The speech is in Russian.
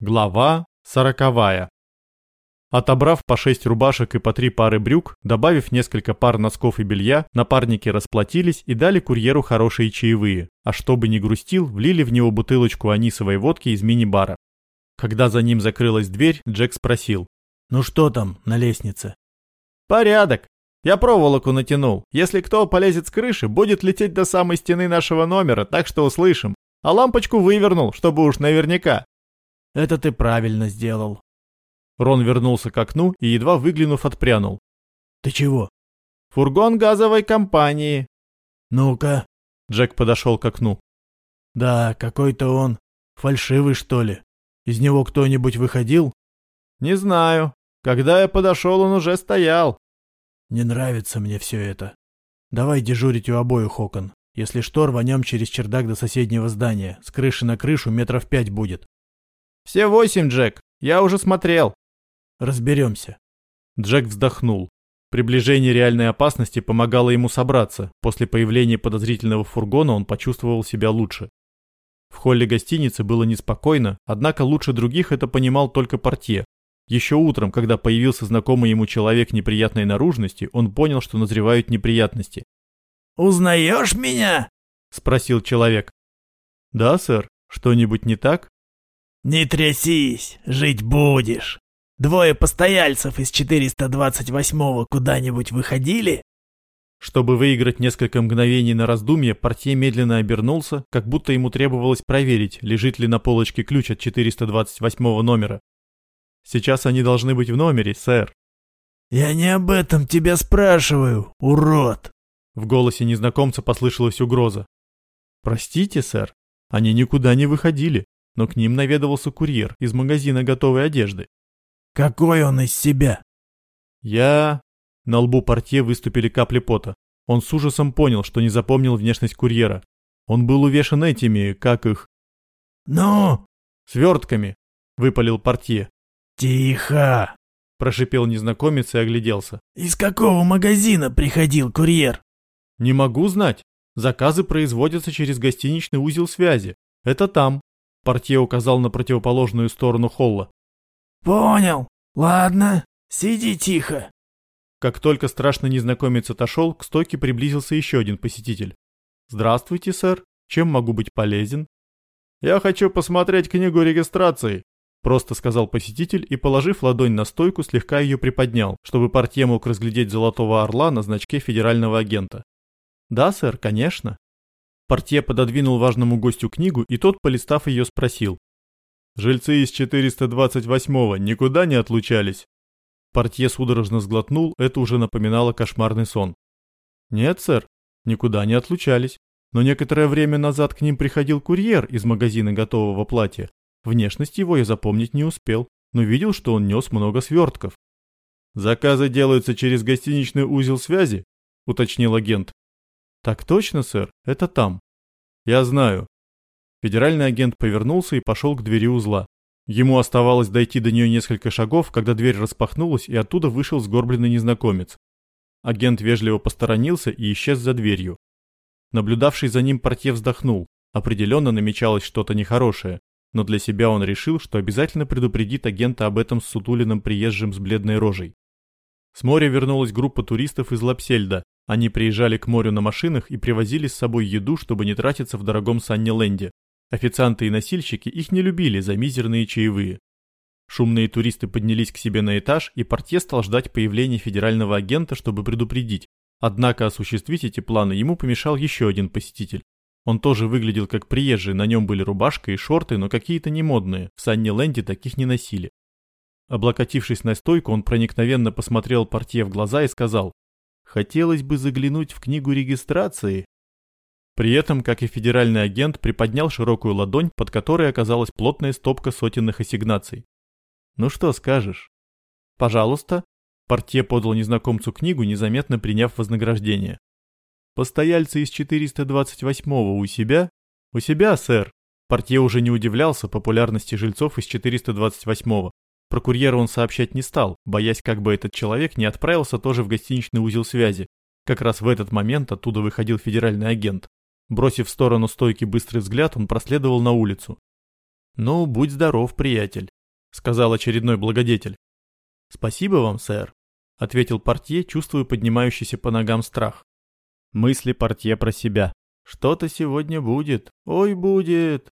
Глава сороковая. Отобрав по шесть рубашек и по три пары брюк, добавив несколько пар носков и белья, напарники расплатились и дали курьеру хорошие чаевые, а чтобы не грустил, влили в него бутылочку анисовой водки из мини-бара. Когда за ним закрылась дверь, Джек спросил. «Ну что там на лестнице?» «Порядок. Я проволоку натянул. Если кто полезет с крыши, будет лететь до самой стены нашего номера, так что услышим. А лампочку вывернул, чтобы уж наверняка. Это ты правильно сделал. Рон вернулся к окну и, едва выглянув, отпрянул. Ты чего? Фургон газовой компании. Ну-ка. Джек подошел к окну. Да, какой-то он. Фальшивый, что ли? Из него кто-нибудь выходил? Не знаю. Когда я подошел, он уже стоял. Не нравится мне все это. Давай дежурить у обоих окон. Если что, рванем через чердак до соседнего здания. С крыши на крышу метров пять будет. «Все восемь, Джек. Я уже смотрел». «Разберемся». Джек вздохнул. Приближение реальной опасности помогало ему собраться. После появления подозрительного фургона он почувствовал себя лучше. В холле гостиницы было неспокойно, однако лучше других это понимал только портье. Еще утром, когда появился знакомый ему человек неприятной наружности, он понял, что назревают неприятности. «Узнаешь меня?» – спросил человек. «Да, сэр. Что-нибудь не так?» «Не трясись, жить будешь. Двое постояльцев из 428-го куда-нибудь выходили?» Чтобы выиграть несколько мгновений на раздумье, портье медленно обернулся, как будто ему требовалось проверить, лежит ли на полочке ключ от 428 номера. «Сейчас они должны быть в номере, сэр». «Я не об этом тебя спрашиваю, урод!» В голосе незнакомца послышалась угроза. «Простите, сэр, они никуда не выходили но к ним наведывался курьер из магазина готовой одежды. «Какой он из себя?» «Я...» На лбу портье выступили капли пота. Он с ужасом понял, что не запомнил внешность курьера. Он был увешан этими, как их... «Ну?» «Свертками», — выпалил портье. «Тихо!» — прошипел незнакомец и огляделся. «Из какого магазина приходил курьер?» «Не могу знать. Заказы производятся через гостиничный узел связи. Это там». Портье указал на противоположную сторону холла. «Понял. Ладно, сиди тихо». Как только страшный незнакомец отошел, к стойке приблизился еще один посетитель. «Здравствуйте, сэр. Чем могу быть полезен?» «Я хочу посмотреть книгу регистрации», – просто сказал посетитель и, положив ладонь на стойку, слегка ее приподнял, чтобы портье мог разглядеть золотого орла на значке федерального агента. «Да, сэр, конечно». Портье пододвинул важному гостю книгу, и тот, полистав ее, спросил. «Жильцы из 428-го никуда не отлучались?» Портье судорожно сглотнул, это уже напоминало кошмарный сон. «Нет, сэр, никуда не отлучались. Но некоторое время назад к ним приходил курьер из магазина готового платья. Внешность его я запомнить не успел, но видел, что он нес много свертков. «Заказы делаются через гостиничный узел связи?» – уточнил агент. «Так точно, сэр, это там». «Я знаю». Федеральный агент повернулся и пошел к двери узла. Ему оставалось дойти до нее несколько шагов, когда дверь распахнулась, и оттуда вышел сгорбленный незнакомец. Агент вежливо посторонился и исчез за дверью. Наблюдавший за ним портье вздохнул. Определенно намечалось что-то нехорошее, но для себя он решил, что обязательно предупредит агента об этом с приезжим с бледной рожей. С моря вернулась группа туристов из Лапсельда, они приезжали к морю на машинах и привозили с собой еду, чтобы не тратиться в дорогом Санни-Ленде. Официанты и носильщики их не любили за мизерные чаевые. Шумные туристы поднялись к себе на этаж, и портье стал ждать появления федерального агента, чтобы предупредить. Однако осуществить эти планы ему помешал еще один посетитель. Он тоже выглядел как приезжий, на нем были рубашка и шорты, но какие-то немодные, в Санни-Ленде таких не носили. Облокотившись на стойку, он проникновенно посмотрел портье в глаза и сказал Хотелось бы заглянуть в книгу регистрации. При этом, как и федеральный агент, приподнял широкую ладонь, под которой оказалась плотная стопка сотенных ассигнаций. «Ну что скажешь?» «Пожалуйста». Портье подал незнакомцу книгу, незаметно приняв вознаграждение. «Постояльцы из 428-го у себя?» «У себя, сэр». Портье уже не удивлялся популярности жильцов из 428-го. Про курьера он сообщать не стал, боясь, как бы этот человек не отправился тоже в гостиничный узел связи. Как раз в этот момент оттуда выходил федеральный агент. Бросив в сторону стойки быстрый взгляд, он проследовал на улицу. «Ну, будь здоров, приятель», — сказал очередной благодетель. «Спасибо вам, сэр», — ответил портье, чувствуя поднимающийся по ногам страх. Мысли портье про себя. «Что-то сегодня будет. Ой, будет!»